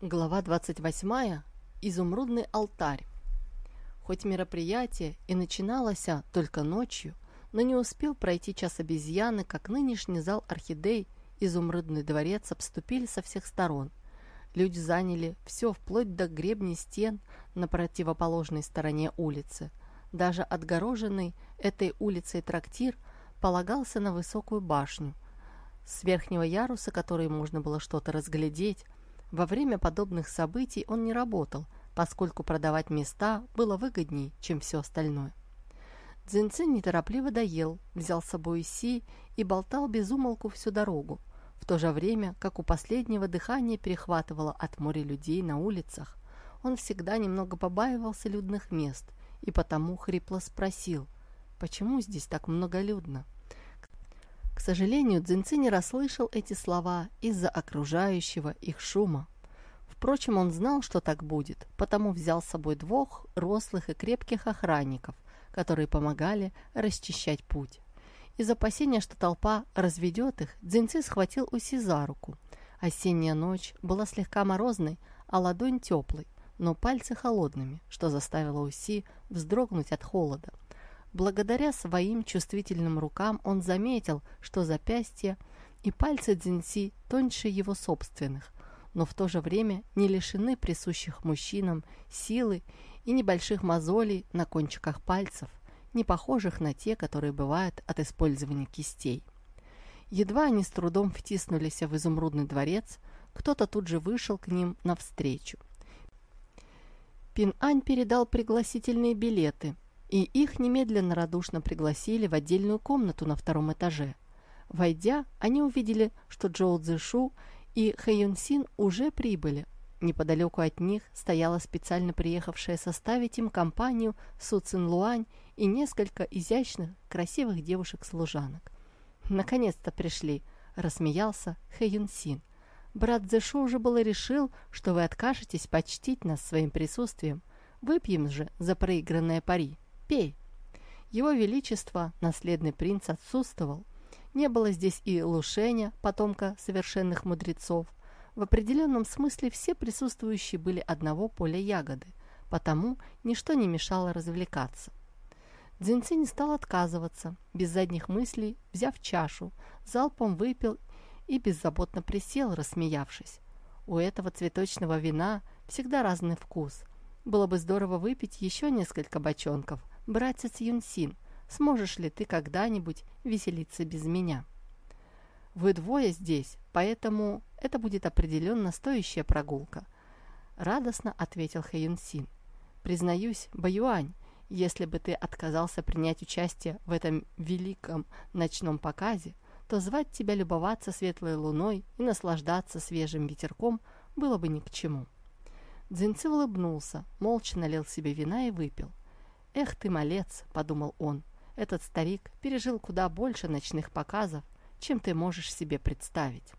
Глава 28. Изумрудный алтарь. Хоть мероприятие и начиналось только ночью, но не успел пройти час обезьяны, как нынешний зал орхидей, изумрудный дворец обступили со всех сторон. Люди заняли все, вплоть до гребней стен на противоположной стороне улицы. Даже отгороженный этой улицей трактир полагался на высокую башню, с верхнего яруса которой можно было что-то разглядеть, во время подобных событий он не работал, поскольку продавать места было выгоднее, чем все остальное. Цзиньцин неторопливо доел, взял с собой Си и болтал без умолку всю дорогу, в то же время, как у последнего дыхание перехватывало от моря людей на улицах. Он всегда немного побаивался людных мест и потому хрипло спросил, почему здесь так многолюдно. К сожалению, Дзинци не расслышал эти слова из-за окружающего их шума. Впрочем, он знал, что так будет, потому взял с собой двух рослых и крепких охранников, которые помогали расчищать путь. Из опасения, что толпа разведет их, Дзинци схватил Уси за руку. Осенняя ночь была слегка морозной, а ладонь теплой, но пальцы холодными, что заставило Уси вздрогнуть от холода. Благодаря своим чувствительным рукам он заметил, что запястья и пальцы Дзинси тоньше его собственных, но в то же время не лишены присущих мужчинам силы и небольших мозолей на кончиках пальцев, не похожих на те, которые бывают от использования кистей. Едва они с трудом втиснулись в изумрудный дворец, кто-то тут же вышел к ним навстречу. Пин-Ань передал пригласительные билеты – и их немедленно радушно пригласили в отдельную комнату на втором этаже. Войдя, они увидели, что Джоу Цзэшу и Хэ Юн Син уже прибыли. Неподалеку от них стояла специально приехавшая составить им компанию Су Цин Луань и несколько изящных, красивых девушек-служанок. «Наконец-то пришли!» – рассмеялся Хэ Юн Син. «Брат Цзэшу уже было решил, что вы откажетесь почтить нас своим присутствием. Выпьем же за проигранное пари!» Пей!» Его Величество, наследный принц, отсутствовал. Не было здесь и Лушеня, потомка совершенных мудрецов. В определенном смысле все присутствующие были одного поля ягоды, потому ничто не мешало развлекаться. Дзинци не стал отказываться, без задних мыслей, взяв чашу, залпом выпил и беззаботно присел, рассмеявшись. У этого цветочного вина всегда разный вкус. Было бы здорово выпить еще несколько бочонков, «Братец Юнсин, сможешь ли ты когда-нибудь веселиться без меня?» «Вы двое здесь, поэтому это будет определенно стоящая прогулка», — радостно ответил Хэ Юнсин. «Признаюсь, Баюань, если бы ты отказался принять участие в этом великом ночном показе, то звать тебя любоваться светлой луной и наслаждаться свежим ветерком было бы ни к чему». Дзинцы улыбнулся, молча налил себе вина и выпил. «Эх ты, малец!» – подумал он. «Этот старик пережил куда больше ночных показов, чем ты можешь себе представить».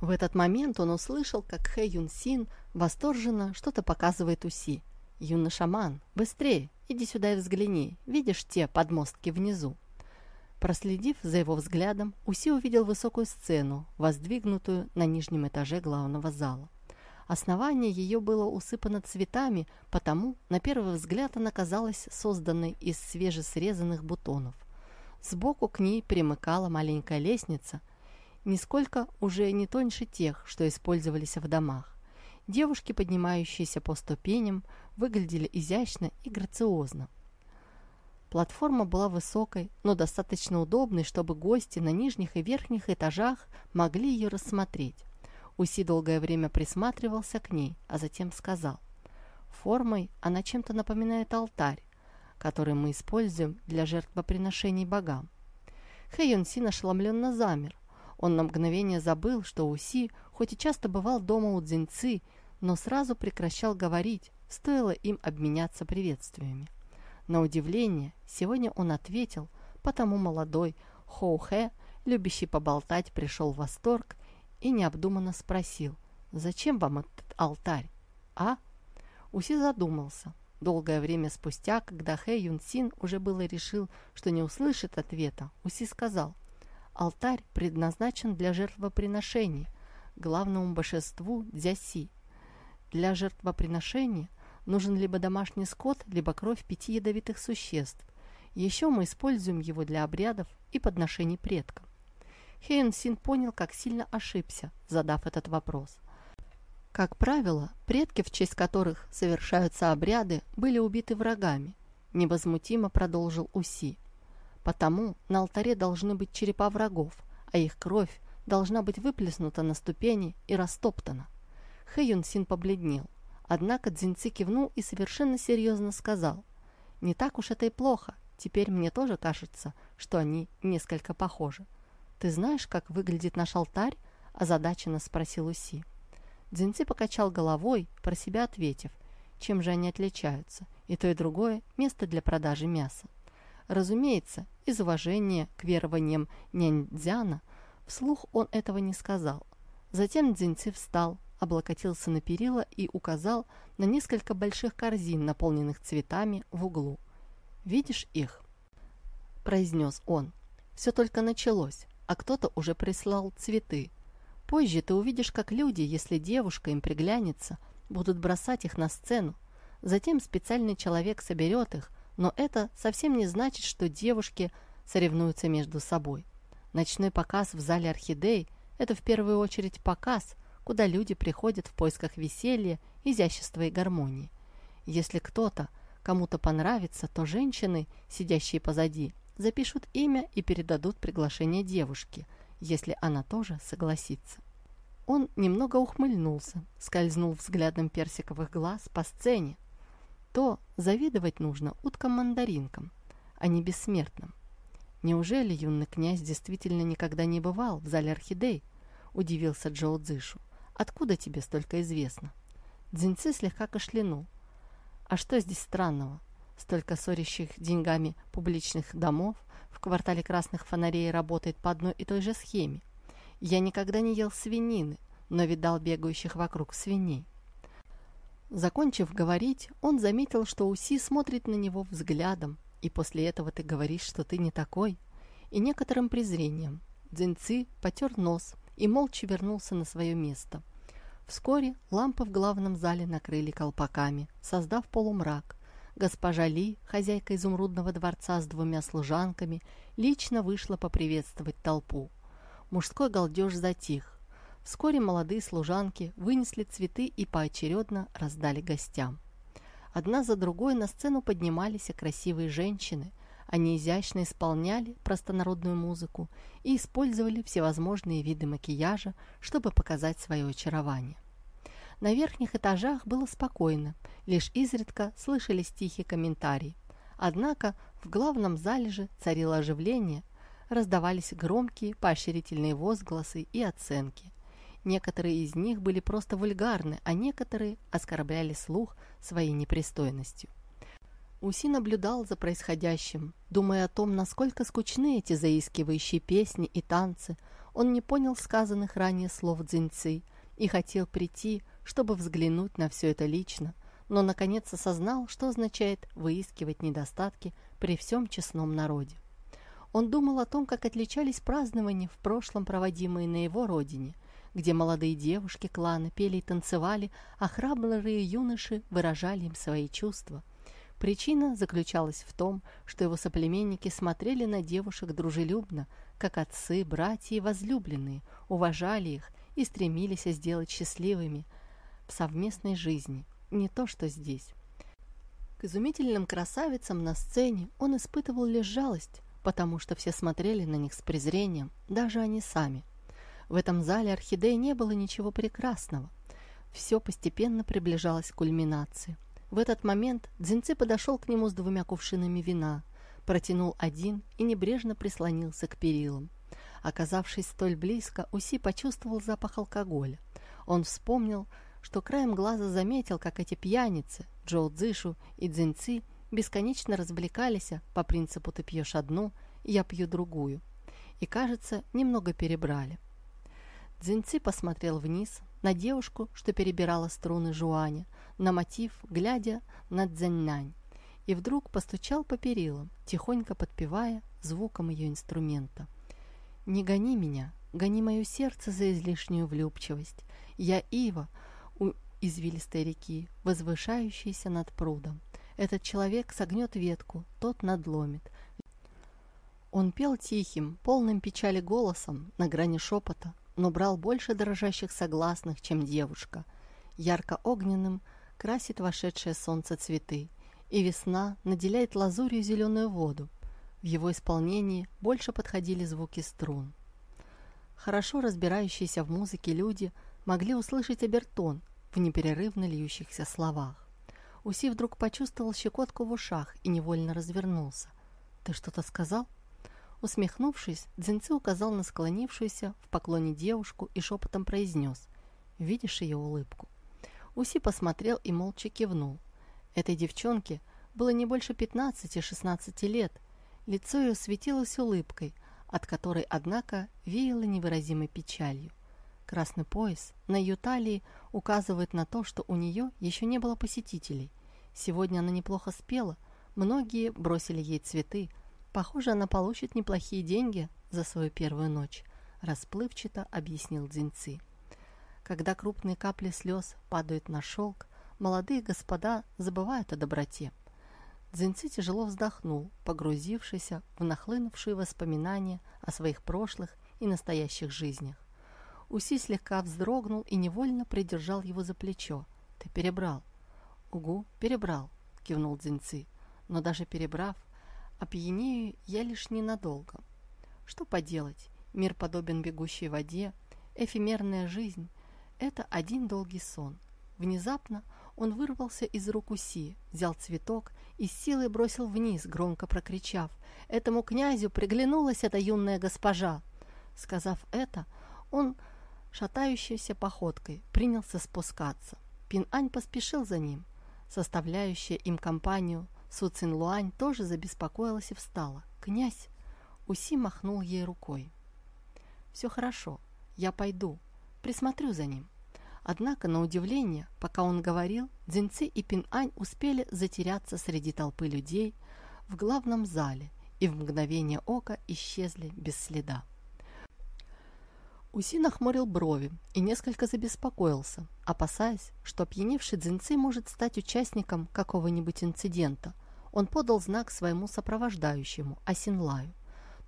В этот момент он услышал, как Хэ Юн Син восторженно что-то показывает Уси. «Юный шаман, быстрее, иди сюда и взгляни, видишь те подмостки внизу?» Проследив за его взглядом, Уси увидел высокую сцену, воздвигнутую на нижнем этаже главного зала. Основание ее было усыпано цветами, потому, на первый взгляд, она казалась созданной из свежесрезанных бутонов. Сбоку к ней примыкала маленькая лестница, нисколько уже не тоньше тех, что использовались в домах. Девушки, поднимающиеся по ступеням, выглядели изящно и грациозно. Платформа была высокой, но достаточно удобной, чтобы гости на нижних и верхних этажах могли ее рассмотреть. Уси долгое время присматривался к ней, а затем сказал. Формой она чем-то напоминает алтарь, который мы используем для жертвоприношений богам. Хэйон Син ошеломленно замер. Он на мгновение забыл, что Уси, хоть и часто бывал дома у Дзиньцы, но сразу прекращал говорить, стоило им обменяться приветствиями. На удивление, сегодня он ответил, потому молодой Хоу Хэ, любящий поболтать, пришел в восторг и необдуманно спросил, «Зачем вам этот алтарь?» «А?» Уси задумался. Долгое время спустя, когда Хэ Юн Син уже было решил, что не услышит ответа, Уси сказал, «Алтарь предназначен для жертвоприношений. главному божеству Дзяси. Для жертвоприношения нужен либо домашний скот, либо кровь пяти ядовитых существ. Еще мы используем его для обрядов и подношений предкам. Хейн Син понял, как сильно ошибся, задав этот вопрос. Как правило, предки, в честь которых совершаются обряды, были убиты врагами, невозмутимо продолжил Уси. Потому на алтаре должны быть черепа врагов, а их кровь должна быть выплеснута на ступени и растоптана. Хэ Син побледнел. Однако Цзиньци кивнул и совершенно серьезно сказал, «Не так уж это и плохо. Теперь мне тоже кажется, что они несколько похожи. Ты знаешь, как выглядит наш алтарь?» – озадаченно спросил Уси. Дзинци покачал головой, про себя ответив, чем же они отличаются, и то и другое – место для продажи мяса. Разумеется, из уважения к верованиям няньцзяна вслух он этого не сказал. Затем Дзинци встал, облокотился на перила и указал на несколько больших корзин, наполненных цветами, в углу. «Видишь их?» – произнес он. «Все только началось, а кто-то уже прислал цветы. Позже ты увидишь, как люди, если девушка им приглянется, будут бросать их на сцену. Затем специальный человек соберет их, но это совсем не значит, что девушки соревнуются между собой. Ночной показ в зале орхидей – это в первую очередь показ, куда люди приходят в поисках веселья, изящества и гармонии. Если кто-то кому-то понравится, то женщины, сидящие позади, запишут имя и передадут приглашение девушке, если она тоже согласится. Он немного ухмыльнулся, скользнул взглядом персиковых глаз по сцене. То завидовать нужно уткам-мандаринкам, а не бессмертным. Неужели юный князь действительно никогда не бывал в зале орхидей? Удивился Джоу Цзышу. Откуда тебе столько известно? Дзинцы слегка кашлянул. А что здесь странного? Столько ссорящих деньгами публичных домов в квартале красных фонарей работает по одной и той же схеме. Я никогда не ел свинины, но видал бегающих вокруг свиней. Закончив говорить, он заметил, что Уси смотрит на него взглядом, и после этого ты говоришь, что ты не такой, и некоторым презрением. Дзинцы потер нос и молча вернулся на свое место. Вскоре лампы в главном зале накрыли колпаками, создав полумрак, Госпожа Ли, хозяйка изумрудного дворца с двумя служанками, лично вышла поприветствовать толпу. Мужской галдеж затих. Вскоре молодые служанки вынесли цветы и поочередно раздали гостям. Одна за другой на сцену поднимались красивые женщины. Они изящно исполняли простонародную музыку и использовали всевозможные виды макияжа, чтобы показать свое очарование. На верхних этажах было спокойно, лишь изредка слышались тихие комментарии. Однако в главном зале же царило оживление, раздавались громкие поощрительные возгласы и оценки. Некоторые из них были просто вульгарны, а некоторые оскорбляли слух своей непристойностью. Уси наблюдал за происходящим, думая о том, насколько скучны эти заискивающие песни и танцы. Он не понял сказанных ранее слов дзиньцы и хотел прийти, чтобы взглянуть на все это лично, но наконец осознал, что означает выискивать недостатки при всем честном народе. Он думал о том, как отличались празднования в прошлом, проводимые на его родине, где молодые девушки клана пели и танцевали, а храбрые юноши выражали им свои чувства. Причина заключалась в том, что его соплеменники смотрели на девушек дружелюбно, как отцы, братья и возлюбленные, уважали их и стремились сделать счастливыми, в совместной жизни, не то что здесь. К изумительным красавицам на сцене он испытывал лишь жалость, потому что все смотрели на них с презрением, даже они сами. В этом зале орхидеи не было ничего прекрасного. Все постепенно приближалось к кульминации. В этот момент Дзинцы подошел к нему с двумя кувшинами вина, протянул один и небрежно прислонился к перилам. Оказавшись столь близко, Уси почувствовал запах алкоголя. Он вспомнил, что краем глаза заметил, как эти пьяницы, Джоу Цзышу и Цзиньци, бесконечно развлекались по принципу «ты пьешь одну, я пью другую». И, кажется, немного перебрали. Цзиньци посмотрел вниз на девушку, что перебирала струны жуаня, на мотив, глядя на Цзэньнань, и вдруг постучал по перилам, тихонько подпевая звуком ее инструмента. «Не гони меня, гони мое сердце за излишнюю влюбчивость. Я ива извилистой реки, возвышающейся над прудом. Этот человек согнет ветку, тот надломит. Он пел тихим, полным печали голосом, на грани шепота, но брал больше дрожащих согласных, чем девушка. Ярко-огненным красит вошедшее солнце цветы, и весна наделяет лазурью зеленую воду. В его исполнении больше подходили звуки струн. Хорошо разбирающиеся в музыке люди могли услышать обертон в непрерывно льющихся словах. Уси вдруг почувствовал щекотку в ушах и невольно развернулся. «Ты что-то сказал?» Усмехнувшись, Дзинцы указал на склонившуюся в поклоне девушку и шепотом произнес «Видишь ее улыбку?» Уси посмотрел и молча кивнул. Этой девчонке было не больше 15-16 лет. Лицо ее светилось улыбкой, от которой, однако, веяло невыразимой печалью. Красный пояс на ее талии указывает на то, что у нее еще не было посетителей. Сегодня она неплохо спела, многие бросили ей цветы. Похоже, она получит неплохие деньги за свою первую ночь, расплывчато объяснил Дзиньци. Когда крупные капли слез падают на шелк, молодые господа забывают о доброте. Дзиньци тяжело вздохнул, погрузившийся в нахлынувшие воспоминания о своих прошлых и настоящих жизнях. Уси слегка вздрогнул и невольно придержал его за плечо. «Ты перебрал?» «Угу, перебрал», — кивнул Дзиньци. «Но даже перебрав, опьянею я лишь ненадолго. Что поделать, мир подобен бегущей воде, эфемерная жизнь — это один долгий сон. Внезапно он вырвался из рук Уси, взял цветок и с силой бросил вниз, громко прокричав «Этому князю приглянулась эта юная госпожа!» Сказав это, он шатающейся походкой, принялся спускаться. Пин-Ань поспешил за ним. Составляющая им компанию Су Цин Луань тоже забеспокоилась и встала. «Князь!» Уси махнул ей рукой. «Все хорошо, я пойду, присмотрю за ним». Однако, на удивление, пока он говорил, Дзинцы и Пин-Ань успели затеряться среди толпы людей в главном зале и в мгновение ока исчезли без следа. Уси нахмурил брови и несколько забеспокоился, опасаясь, что опьяневший Дзинцы может стать участником какого-нибудь инцидента. Он подал знак своему сопровождающему, Асинлаю.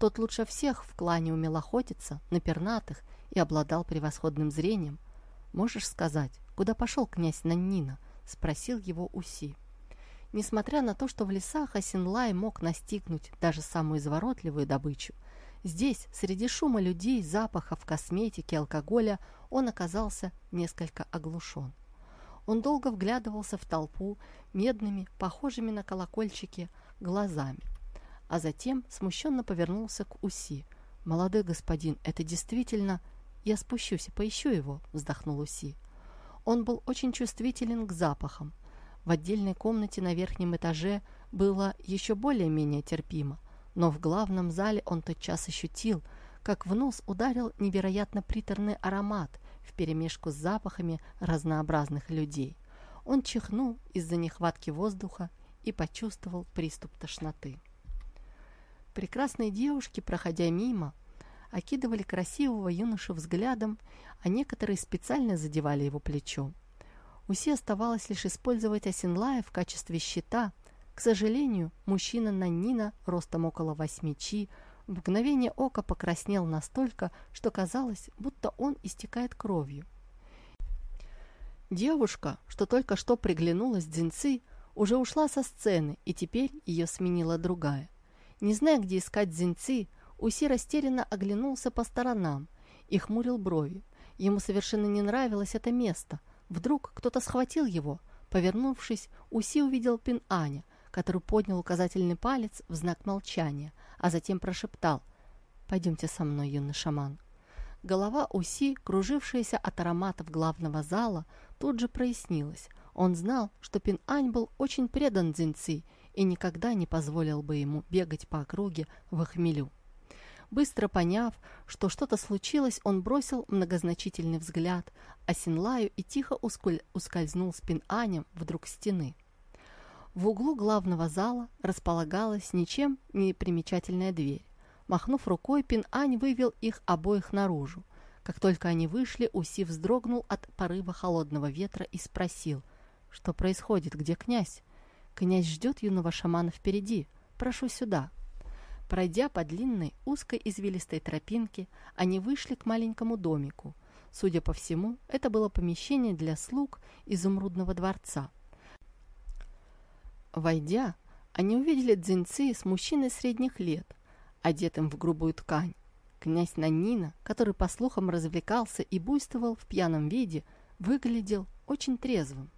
Тот лучше всех в клане умел охотиться на пернатых и обладал превосходным зрением. «Можешь сказать, куда пошел князь Наннина?» – спросил его Уси. Несмотря на то, что в лесах Асинлай мог настигнуть даже самую изворотливую добычу – Здесь, среди шума людей, запахов, косметики, алкоголя, он оказался несколько оглушен. Он долго вглядывался в толпу медными, похожими на колокольчики, глазами, а затем смущенно повернулся к Уси. «Молодой господин, это действительно...» «Я спущусь и поищу его», — вздохнул Уси. Он был очень чувствителен к запахам. В отдельной комнате на верхнем этаже было еще более-менее терпимо, но в главном зале он тотчас ощутил, как в нос ударил невероятно приторный аромат вперемешку с запахами разнообразных людей. Он чихнул из-за нехватки воздуха и почувствовал приступ тошноты. Прекрасные девушки, проходя мимо, окидывали красивого юношу взглядом, а некоторые специально задевали его плечо. Уси оставалось лишь использовать Асинлая в качестве щита – к сожалению, мужчина Наннина, ростом около восьми чи, в мгновение ока покраснел настолько, что казалось, будто он истекает кровью. Девушка, что только что приглянулась Дзинцы, уже ушла со сцены, и теперь ее сменила другая. Не зная, где искать Дзинцы, Уси растерянно оглянулся по сторонам и хмурил брови. Ему совершенно не нравилось это место. Вдруг кто-то схватил его. Повернувшись, Уси увидел Пин Аня – который поднял указательный палец в знак молчания, а затем прошептал «Пойдемте со мной, юный шаман». Голова Уси, кружившаяся от ароматов главного зала, тут же прояснилась. Он знал, что Пин-Ань был очень предан Дзиньци и никогда не позволил бы ему бегать по округе в хмелю. Быстро поняв, что что-то случилось, он бросил многозначительный взгляд а Синлаю и тихо ускользнул с Пин-Анем вдруг стены. В углу главного зала располагалась ничем не примечательная дверь. Махнув рукой, Пин-Ань вывел их обоих наружу. Как только они вышли, Уси вздрогнул от порыва холодного ветра и спросил, что происходит, где князь? Князь ждет юного шамана впереди. Прошу сюда. Пройдя по длинной, узкой извилистой тропинке, они вышли к маленькому домику. Судя по всему, это было помещение для слуг изумрудного дворца. Войдя, они увидели дзиньцы с мужчиной средних лет, одетым в грубую ткань. Князь Нанина, который, по слухам, развлекался и буйствовал в пьяном виде, выглядел очень трезвым.